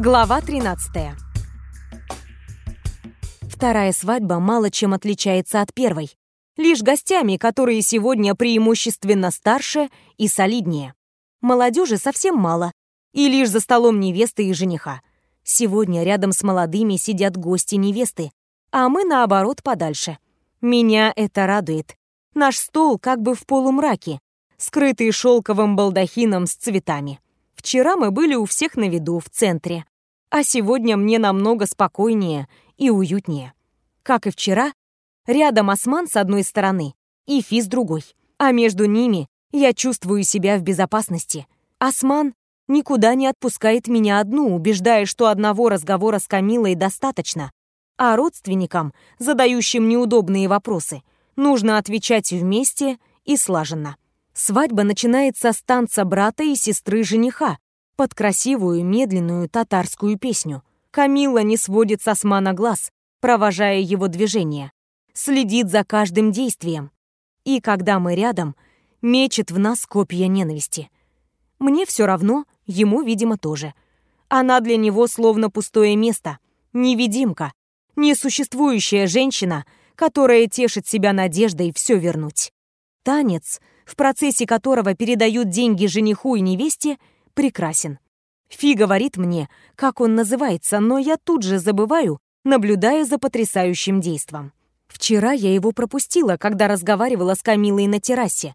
Глава 13. Вторая свадьба мало чем отличается от первой. Лишь гостями, которые сегодня преимущественно старше и солиднее. Молодежи совсем мало. И лишь за столом невесты и жениха. Сегодня рядом с молодыми сидят гости невесты, а мы, наоборот, подальше. Меня это радует. Наш стол как бы в полумраке, скрытый шелковым балдахином с цветами. Вчера мы были у всех на виду, в центре. А сегодня мне намного спокойнее и уютнее. Как и вчера, рядом осман с одной стороны и фи с другой. А между ними я чувствую себя в безопасности. Осман никуда не отпускает меня одну, убеждая, что одного разговора с Камилой достаточно. А родственникам, задающим неудобные вопросы, нужно отвечать вместе и слаженно. Свадьба начинается с танца брата и сестры жениха под красивую медленную татарскую песню. Камила не сводит с османа глаз, провожая его движение, следит за каждым действием. И когда мы рядом, мечет в нас копья ненависти. Мне все равно, ему, видимо, тоже. Она для него словно пустое место, невидимка, несуществующая женщина, которая тешит себя надеждой все вернуть. Танец — в процессе которого передают деньги жениху и невесте, прекрасен. Фи говорит мне, как он называется, но я тут же забываю, наблюдая за потрясающим действом. Вчера я его пропустила, когда разговаривала с Камилой на террасе.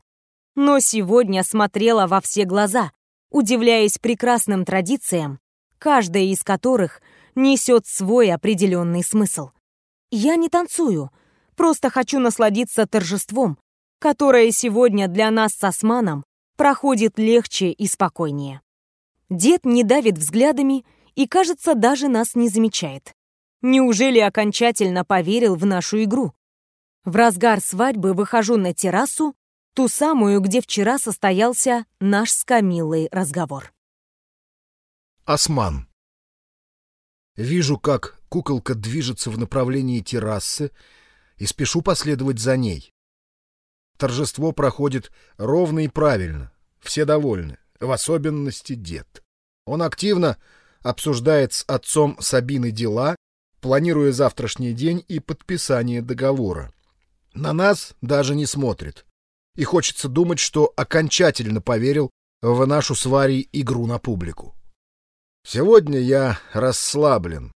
Но сегодня смотрела во все глаза, удивляясь прекрасным традициям, каждая из которых несет свой определенный смысл. Я не танцую, просто хочу насладиться торжеством, которая сегодня для нас с Османом проходит легче и спокойнее. Дед не давит взглядами и, кажется, даже нас не замечает. Неужели окончательно поверил в нашу игру? В разгар свадьбы выхожу на террасу, ту самую, где вчера состоялся наш с Камиллой разговор. Осман. Вижу, как куколка движется в направлении террасы, и спешу последовать за ней. Торжество проходит ровно и правильно. Все довольны, в особенности дед. Он активно обсуждает с отцом Сабины дела, планируя завтрашний день и подписание договора. На нас даже не смотрит. И хочется думать, что окончательно поверил в нашу с Варей игру на публику. Сегодня я расслаблен,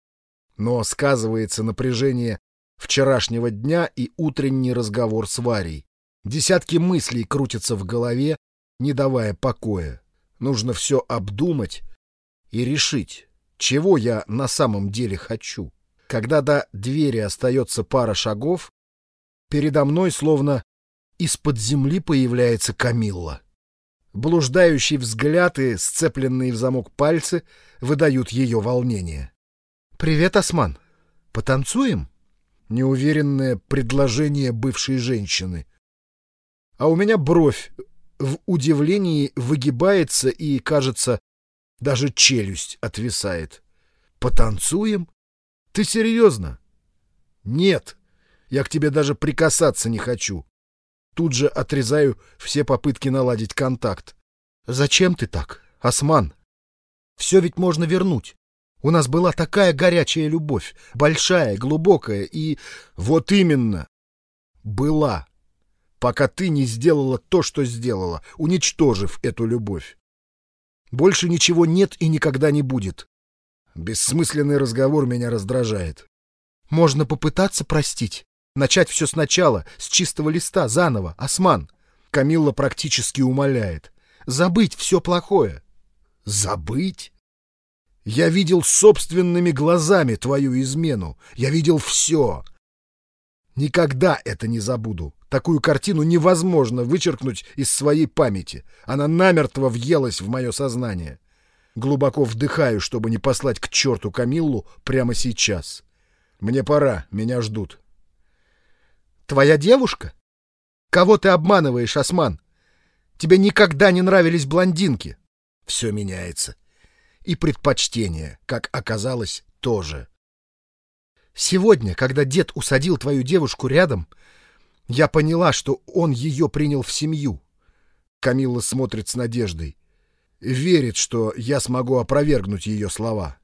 но сказывается напряжение вчерашнего дня и утренний разговор с Варей. Десятки мыслей крутятся в голове, не давая покоя. Нужно все обдумать и решить, чего я на самом деле хочу. Когда до двери остается пара шагов, передо мной словно из-под земли появляется Камилла. Блуждающий взгляд и сцепленные в замок пальцы выдают ее волнение. «Привет, Осман. Потанцуем?» Неуверенное предложение бывшей женщины — а у меня бровь в удивлении выгибается и, кажется, даже челюсть отвисает. Потанцуем? Ты серьезно? Нет, я к тебе даже прикасаться не хочу. Тут же отрезаю все попытки наладить контакт. Зачем ты так, Осман? Все ведь можно вернуть. У нас была такая горячая любовь, большая, глубокая и... Вот именно! Была пока ты не сделала то, что сделала, уничтожив эту любовь. Больше ничего нет и никогда не будет. Бессмысленный разговор меня раздражает. Можно попытаться простить. Начать все сначала, с чистого листа, заново, осман. Камилла практически умоляет. Забыть все плохое. Забыть? Я видел собственными глазами твою измену. Я видел все. Никогда это не забуду. Такую картину невозможно вычеркнуть из своей памяти. Она намертво въелась в мое сознание. Глубоко вдыхаю, чтобы не послать к черту Камиллу прямо сейчас. Мне пора, меня ждут. Твоя девушка? Кого ты обманываешь, Осман? Тебе никогда не нравились блондинки. Все меняется. И предпочтение, как оказалось, тоже. Сегодня, когда дед усадил твою девушку рядом, я поняла, что он ее принял в семью. Камилла смотрит с надеждой. Верит, что я смогу опровергнуть ее слова.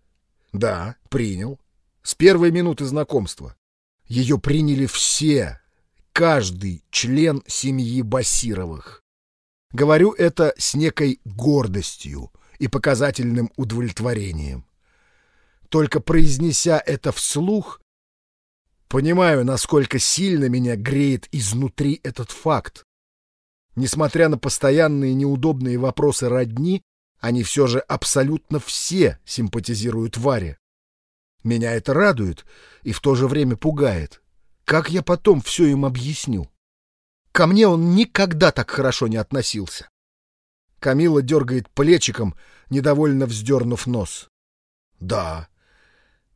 Да, принял. С первой минуты знакомства. Ее приняли все, каждый член семьи Басировых. Говорю это с некой гордостью и показательным удовлетворением. Только произнеся это вслух, понимаю, насколько сильно меня греет изнутри этот факт. Несмотря на постоянные неудобные вопросы родни, они все же абсолютно все симпатизируют Варе. Меня это радует и в то же время пугает. Как я потом все им объясню? Ко мне он никогда так хорошо не относился. Камила дергает плечиком, недовольно вздернув нос. Да.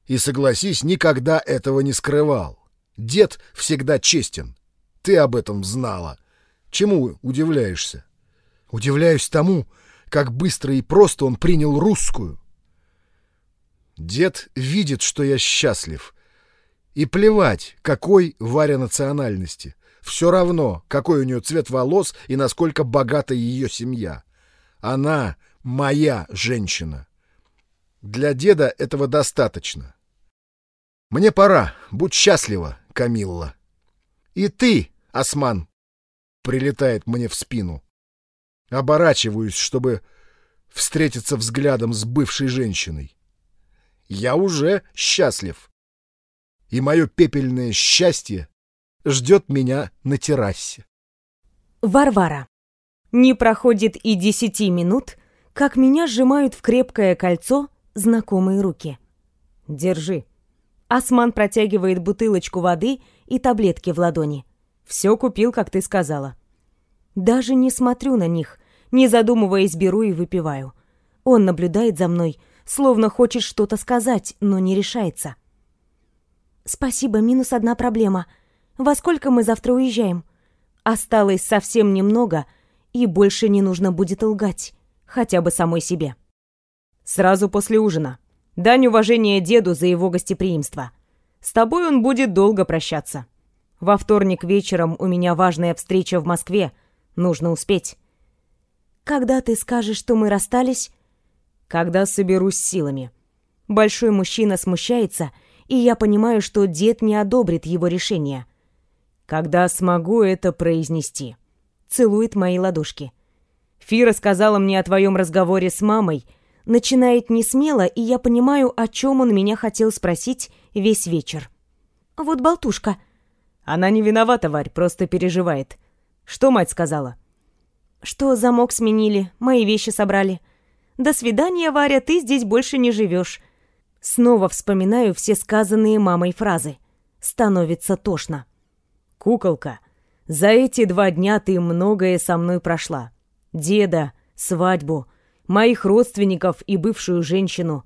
И согласись, никогда этого не скрывал. Дед всегда честен. Ты об этом знала. Чему удивляешься? Удивляюсь тому, как быстро и просто он принял русскую. Дед видит, что я счастлив. И плевать, какой Варя национальности. Все равно, какой у нее цвет волос и насколько богата ее семья. Она моя женщина. Для деда этого достаточно. Мне пора. Будь счастлива, Камилла. И ты, Осман, прилетает мне в спину. Оборачиваюсь, чтобы встретиться взглядом с бывшей женщиной. Я уже счастлив. И мое пепельное счастье ждет меня на террасе. Варвара. Не проходит и десяти минут, как меня сжимают в крепкое кольцо знакомые руки. Держи. Осман протягивает бутылочку воды и таблетки в ладони. Все купил, как ты сказала. Даже не смотрю на них, не задумываясь, беру и выпиваю. Он наблюдает за мной, словно хочет что-то сказать, но не решается. «Спасибо, минус одна проблема. Во сколько мы завтра уезжаем?» Осталось совсем немного, и больше не нужно будет лгать, хотя бы самой себе. «Сразу после ужина. Дань уважения деду за его гостеприимство. С тобой он будет долго прощаться. Во вторник вечером у меня важная встреча в Москве — Нужно успеть. Когда ты скажешь, что мы расстались? Когда соберусь силами. Большой мужчина смущается, и я понимаю, что дед не одобрит его решение. Когда смогу это произнести. Целует мои ладошки. Фира сказала мне о твоем разговоре с мамой. Начинает не смело, и я понимаю, о чем он меня хотел спросить весь вечер. Вот болтушка. Она не виновата, Варь, просто переживает. Что мать сказала? Что замок сменили, мои вещи собрали. До свидания, Варя, ты здесь больше не живешь. Снова вспоминаю все сказанные мамой фразы. Становится тошно. Куколка, за эти два дня ты многое со мной прошла. Деда, свадьбу, моих родственников и бывшую женщину.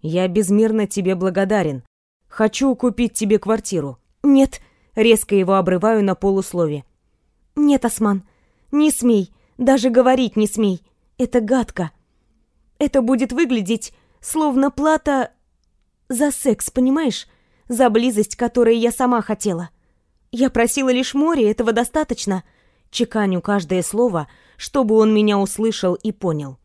Я безмерно тебе благодарен. Хочу купить тебе квартиру. Нет, резко его обрываю на полуслове. «Нет, Осман, не смей, даже говорить не смей. Это гадко. Это будет выглядеть, словно плата за секс, понимаешь? За близость, которой я сама хотела. Я просила лишь море, этого достаточно. Чеканю каждое слово, чтобы он меня услышал и понял.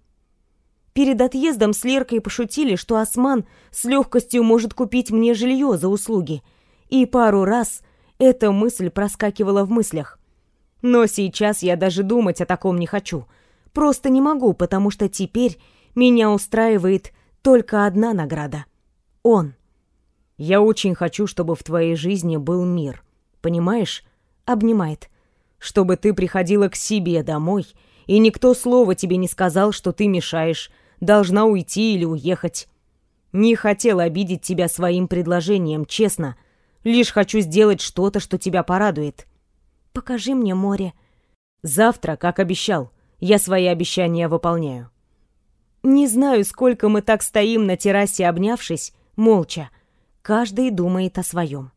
Перед отъездом с Леркой пошутили, что Осман с легкостью может купить мне жилье за услуги. И пару раз эта мысль проскакивала в мыслях. Но сейчас я даже думать о таком не хочу. Просто не могу, потому что теперь меня устраивает только одна награда. Он. Я очень хочу, чтобы в твоей жизни был мир. Понимаешь? Обнимает. Чтобы ты приходила к себе домой, и никто слова тебе не сказал, что ты мешаешь, должна уйти или уехать. Не хотел обидеть тебя своим предложением, честно. Лишь хочу сделать что-то, что тебя порадует. Покажи мне море. Завтра, как обещал, я свои обещания выполняю. Не знаю, сколько мы так стоим на террасе, обнявшись, молча. Каждый думает о своем.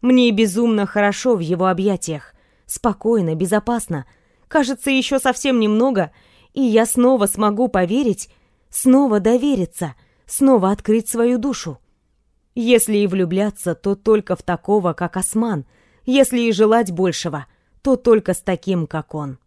Мне безумно хорошо в его объятиях. Спокойно, безопасно. Кажется, еще совсем немного, и я снова смогу поверить, снова довериться, снова открыть свою душу. Если и влюбляться, то только в такого, как Осман — если и желать большего, то только с таким, как он.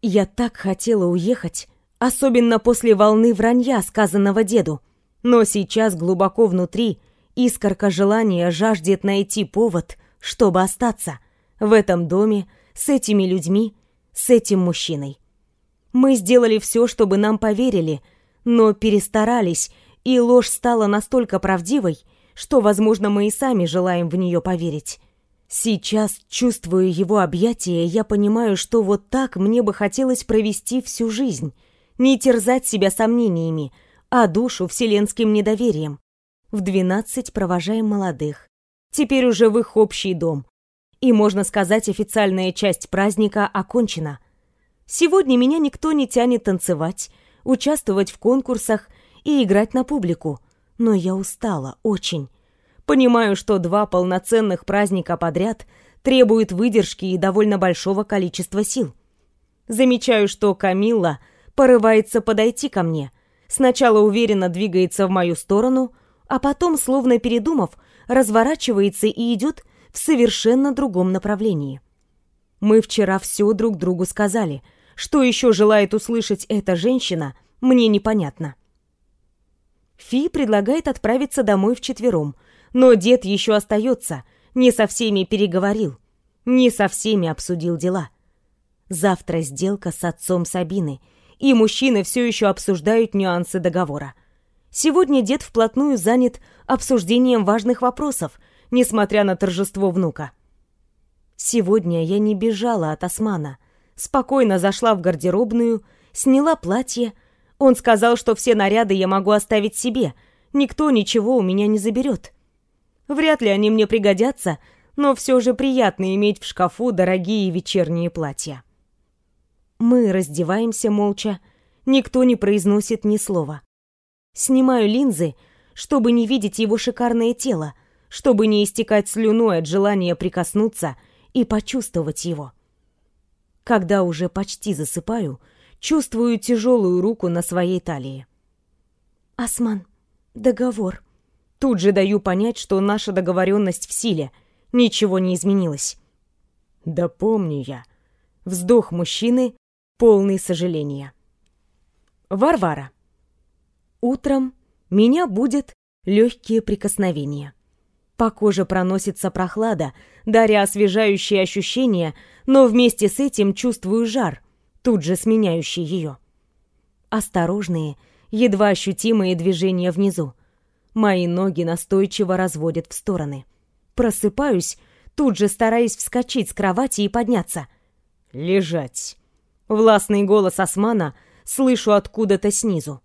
Я так хотела уехать, особенно после волны вранья, сказанного деду. Но сейчас глубоко внутри искорка желания жаждет найти повод, чтобы остаться в этом доме, с этими людьми, с этим мужчиной. Мы сделали все, чтобы нам поверили, но перестарались, и ложь стала настолько правдивой, что, возможно, мы и сами желаем в нее поверить. Сейчас, чувствуя его объятия, я понимаю, что вот так мне бы хотелось провести всю жизнь. Не терзать себя сомнениями, а душу вселенским недоверием. В двенадцать провожаем молодых. Теперь уже в их общий дом. И, можно сказать, официальная часть праздника окончена. Сегодня меня никто не тянет танцевать, участвовать в конкурсах и играть на публику. Но я устала, очень. Понимаю, что два полноценных праздника подряд требуют выдержки и довольно большого количества сил. Замечаю, что Камилла порывается подойти ко мне. Сначала уверенно двигается в мою сторону, а потом, словно передумав, разворачивается и идет в совершенно другом направлении. Мы вчера все друг другу сказали. Что еще желает услышать эта женщина, мне непонятно. Фи предлагает отправиться домой вчетвером, но дед еще остается, не со всеми переговорил, не со всеми обсудил дела. Завтра сделка с отцом Сабины, и мужчины все еще обсуждают нюансы договора. Сегодня дед вплотную занят обсуждением важных вопросов, несмотря на торжество внука. Сегодня я не бежала от Османа. Спокойно зашла в гардеробную, сняла платье. Он сказал, что все наряды я могу оставить себе. Никто ничего у меня не заберет. Вряд ли они мне пригодятся, но все же приятно иметь в шкафу дорогие вечерние платья. Мы раздеваемся молча, никто не произносит ни слова. Снимаю линзы, чтобы не видеть его шикарное тело, чтобы не истекать слюной от желания прикоснуться и почувствовать его. Когда уже почти засыпаю, чувствую тяжелую руку на своей талии. «Осман, договор». Тут же даю понять, что наша договоренность в силе, ничего не изменилось. «Да помню я». Вздох мужчины, полный сожаления. Варвара. Утром меня будет легкие прикосновения. По коже проносится прохлада, даря освежающие ощущения, но вместе с этим чувствую жар, тут же сменяющий ее. Осторожные, едва ощутимые движения внизу. Мои ноги настойчиво разводят в стороны. Просыпаюсь, тут же стараясь вскочить с кровати и подняться. «Лежать!» Властный голос Османа слышу откуда-то снизу.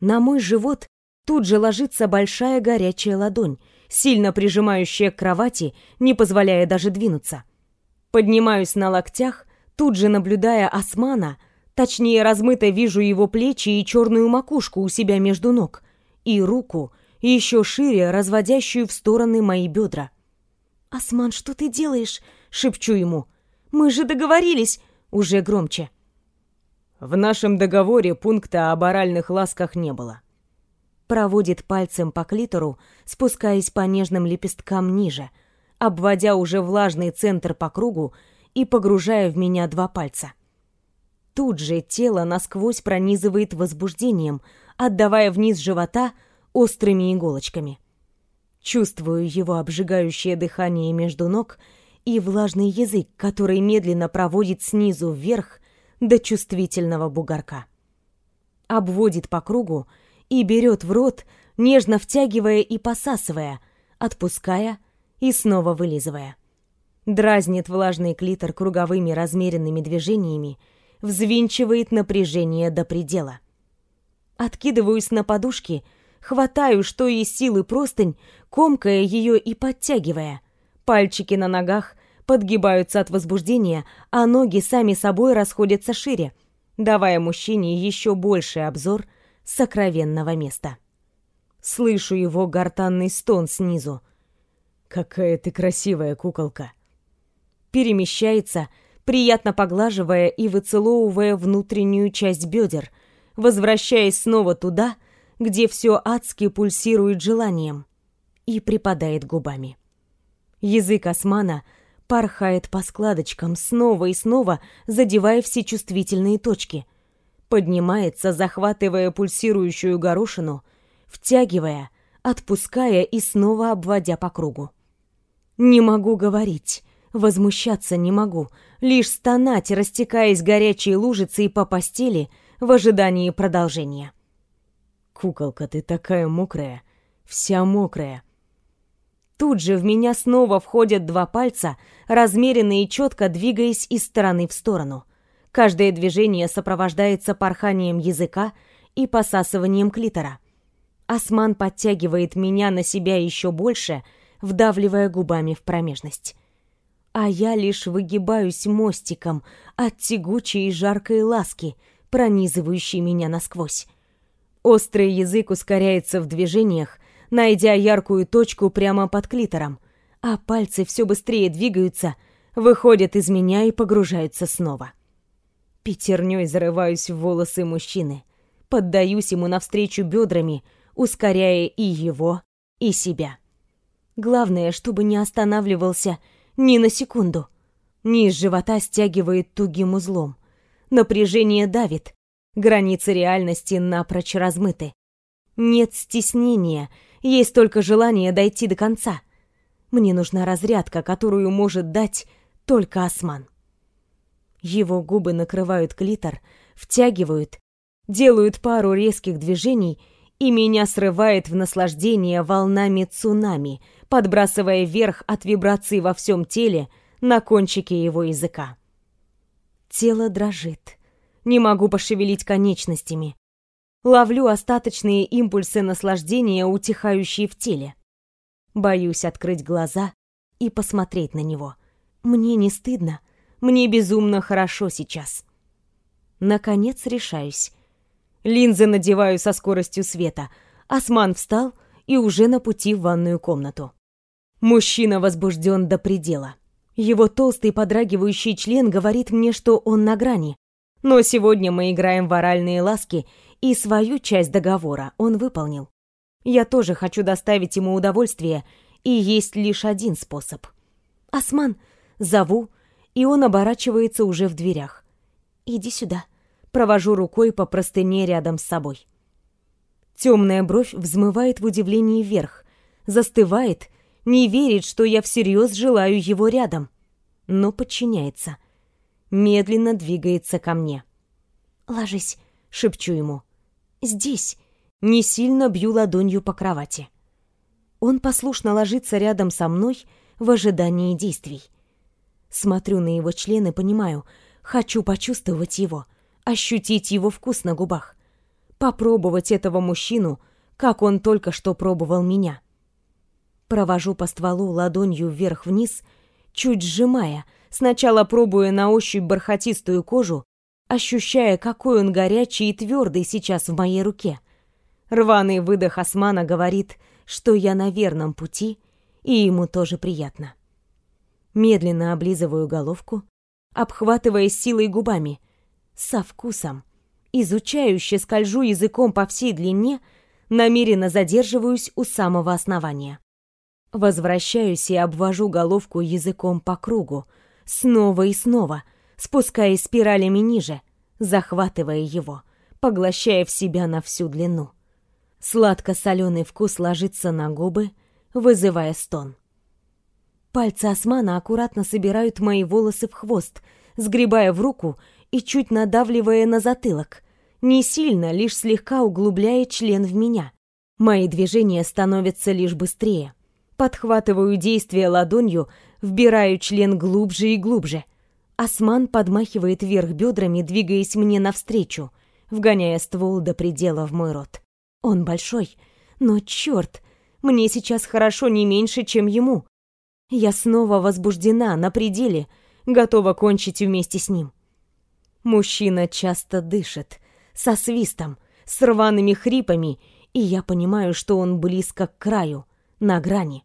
На мой живот тут же ложится большая горячая ладонь, сильно прижимающая к кровати, не позволяя даже двинуться. Поднимаюсь на локтях, тут же наблюдая Османа, точнее размыто вижу его плечи и черную макушку у себя между ног, и руку, еще шире разводящую в стороны мои бедра. «Осман, что ты делаешь?» — шепчу ему. «Мы же договорились!» — уже громче. В нашем договоре пункта об оральных ласках не было проводит пальцем по клитору, спускаясь по нежным лепесткам ниже, обводя уже влажный центр по кругу и погружая в меня два пальца. Тут же тело насквозь пронизывает возбуждением, отдавая вниз живота острыми иголочками. Чувствую его обжигающее дыхание между ног и влажный язык, который медленно проводит снизу вверх до чувствительного бугорка. Обводит по кругу, и берет в рот, нежно втягивая и посасывая, отпуская и снова вылизывая. Дразнит влажный клитор круговыми размеренными движениями, взвинчивает напряжение до предела. Откидываюсь на подушки, хватаю, что из силы простынь, комкая ее и подтягивая. Пальчики на ногах подгибаются от возбуждения, а ноги сами собой расходятся шире, давая мужчине еще больший обзор сокровенного места. Слышу его гортанный стон снизу. «Какая ты красивая куколка!» Перемещается, приятно поглаживая и выцеловывая внутреннюю часть бедер, возвращаясь снова туда, где все адски пульсирует желанием, и припадает губами. Язык османа порхает по складочкам, снова и снова задевая все чувствительные точки — поднимается, захватывая пульсирующую горошину, втягивая, отпуская и снова обводя по кругу. Не могу говорить, возмущаться не могу, лишь стонать, растекаясь горячей лужицей по постели в ожидании продолжения. «Куколка, ты такая мокрая, вся мокрая!» Тут же в меня снова входят два пальца, размеренно и четко двигаясь из стороны в сторону. Каждое движение сопровождается порханием языка и посасыванием клитора. Осман подтягивает меня на себя еще больше, вдавливая губами в промежность. А я лишь выгибаюсь мостиком от тягучей и жаркой ласки, пронизывающей меня насквозь. Острый язык ускоряется в движениях, найдя яркую точку прямо под клитором, а пальцы все быстрее двигаются, выходят из меня и погружаются снова. Пятерней зарываюсь в волосы мужчины, поддаюсь ему навстречу бедрами, ускоряя и его, и себя. Главное, чтобы не останавливался ни на секунду. Низ живота стягивает тугим узлом. Напряжение давит. Границы реальности напрочь размыты. Нет стеснения, есть только желание дойти до конца. Мне нужна разрядка, которую может дать только осман. Его губы накрывают клитор, втягивают, делают пару резких движений — и меня срывает в наслаждение волнами цунами, подбрасывая вверх от вибраций во всем теле на кончике его языка. Тело дрожит. Не могу пошевелить конечностями. Ловлю остаточные импульсы наслаждения, утихающие в теле. Боюсь открыть глаза и посмотреть на него. Мне не стыдно. Мне безумно хорошо сейчас. Наконец решаюсь. Линзы надеваю со скоростью света. Осман встал и уже на пути в ванную комнату. Мужчина возбужден до предела. Его толстый подрагивающий член говорит мне, что он на грани. Но сегодня мы играем в оральные ласки, и свою часть договора он выполнил. Я тоже хочу доставить ему удовольствие, и есть лишь один способ. «Осман!» Зову, и он оборачивается уже в дверях. «Иди сюда». Провожу рукой по простыне рядом с собой. Темная бровь взмывает в удивлении вверх, застывает, не верит, что я всерьез желаю его рядом, но подчиняется. Медленно двигается ко мне. «Ложись», — шепчу ему. «Здесь». Не сильно бью ладонью по кровати. Он послушно ложится рядом со мной в ожидании действий. Смотрю на его член и понимаю, хочу почувствовать его — ощутить его вкус на губах, попробовать этого мужчину, как он только что пробовал меня. Провожу по стволу ладонью вверх-вниз, чуть сжимая, сначала пробуя на ощупь бархатистую кожу, ощущая, какой он горячий и твердый сейчас в моей руке. Рваный выдох Османа говорит, что я на верном пути, и ему тоже приятно. Медленно облизываю головку, обхватывая силой губами, со вкусом. Изучающе скольжу языком по всей длине, намеренно задерживаюсь у самого основания. Возвращаюсь и обвожу головку языком по кругу, снова и снова, спускаясь спиралями ниже, захватывая его, поглощая в себя на всю длину. Сладко-соленый вкус ложится на губы, вызывая стон. Пальцы Османа аккуратно собирают мои волосы в хвост, сгребая в руку и чуть надавливая на затылок. Не сильно, лишь слегка углубляя член в меня. Мои движения становятся лишь быстрее. Подхватываю действие ладонью, вбираю член глубже и глубже. Осман подмахивает вверх бедрами, двигаясь мне навстречу, вгоняя ствол до предела в мой рот. Он большой, но черт, мне сейчас хорошо не меньше, чем ему. Я снова возбуждена, на пределе, готова кончить вместе с ним. Мужчина часто дышит, со свистом, с рваными хрипами, и я понимаю, что он близко к краю, на грани.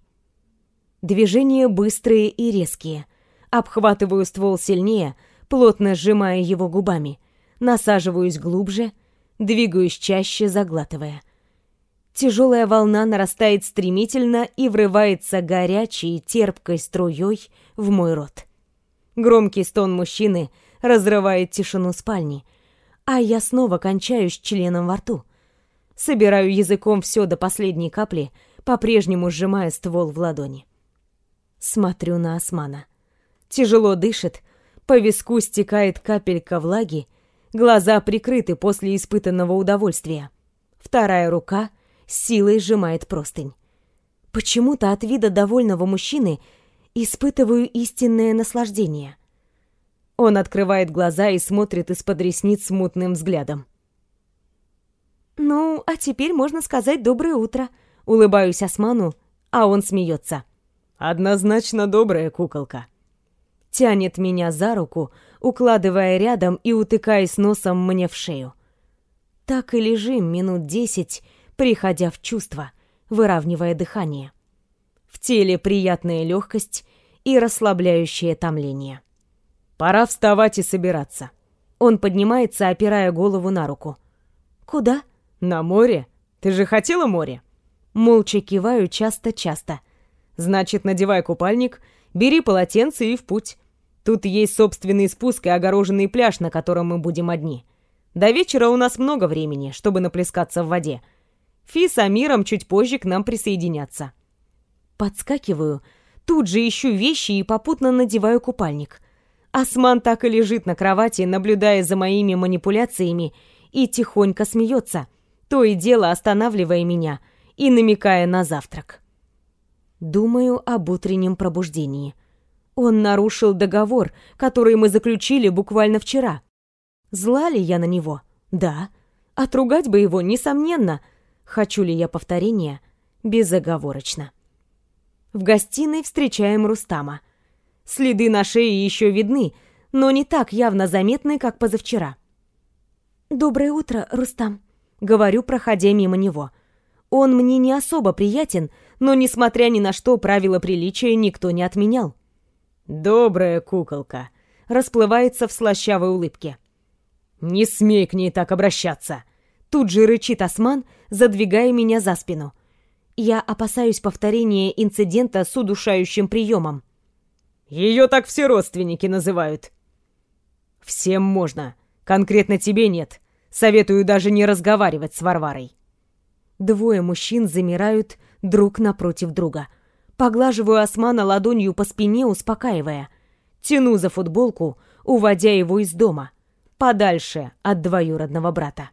Движения быстрые и резкие. Обхватываю ствол сильнее, плотно сжимая его губами. Насаживаюсь глубже, двигаюсь чаще, заглатывая. Тяжелая волна нарастает стремительно и врывается горячей, терпкой струей в мой рот. Громкий стон мужчины разрывает тишину спальни, а я снова кончаюсь членом во рту. Собираю языком все до последней капли, по-прежнему сжимая ствол в ладони. Смотрю на Османа. Тяжело дышит, по виску стекает капелька влаги, глаза прикрыты после испытанного удовольствия. Вторая рука силой сжимает простынь. Почему-то от вида довольного мужчины испытываю истинное наслаждение. Он открывает глаза и смотрит из-под ресниц мутным взглядом. «Ну, а теперь можно сказать доброе утро», — улыбаюсь Осману, а он смеется. «Однозначно добрая куколка». Тянет меня за руку, укладывая рядом и утыкаясь носом мне в шею. Так и лежим минут десять, приходя в чувство, выравнивая дыхание. В теле приятная легкость и расслабляющее томление. «Пора вставать и собираться». Он поднимается, опирая голову на руку. «Куда?» «На море? Ты же хотела море?» Молча киваю часто-часто. «Значит, надевай купальник, бери полотенце и в путь. Тут есть собственный спуск и огороженный пляж, на котором мы будем одни. До вечера у нас много времени, чтобы наплескаться в воде. Фи с Амиром чуть позже к нам присоединятся». Подскакиваю, тут же ищу вещи и попутно надеваю купальник. Осман так и лежит на кровати, наблюдая за моими манипуляциями, и тихонько смеется — то и дело останавливая меня и намекая на завтрак. Думаю об утреннем пробуждении. Он нарушил договор, который мы заключили буквально вчера. Зла ли я на него? Да. Отругать бы его, несомненно. Хочу ли я повторения? Безоговорочно. В гостиной встречаем Рустама. Следы на шее еще видны, но не так явно заметны, как позавчера. «Доброе утро, Рустам», говорю, проходя мимо него. Он мне не особо приятен, но, несмотря ни на что, правила приличия никто не отменял. «Добрая куколка», — расплывается в слащавой улыбке. «Не смей к ней так обращаться!» Тут же рычит осман, задвигая меня за спину. Я опасаюсь повторения инцидента с удушающим приемом. Ее так все родственники называют. Всем можно, конкретно тебе нет. Советую даже не разговаривать с Варварой. Двое мужчин замирают друг напротив друга. Поглаживаю Османа ладонью по спине, успокаивая. Тяну за футболку, уводя его из дома, подальше от двоюродного брата.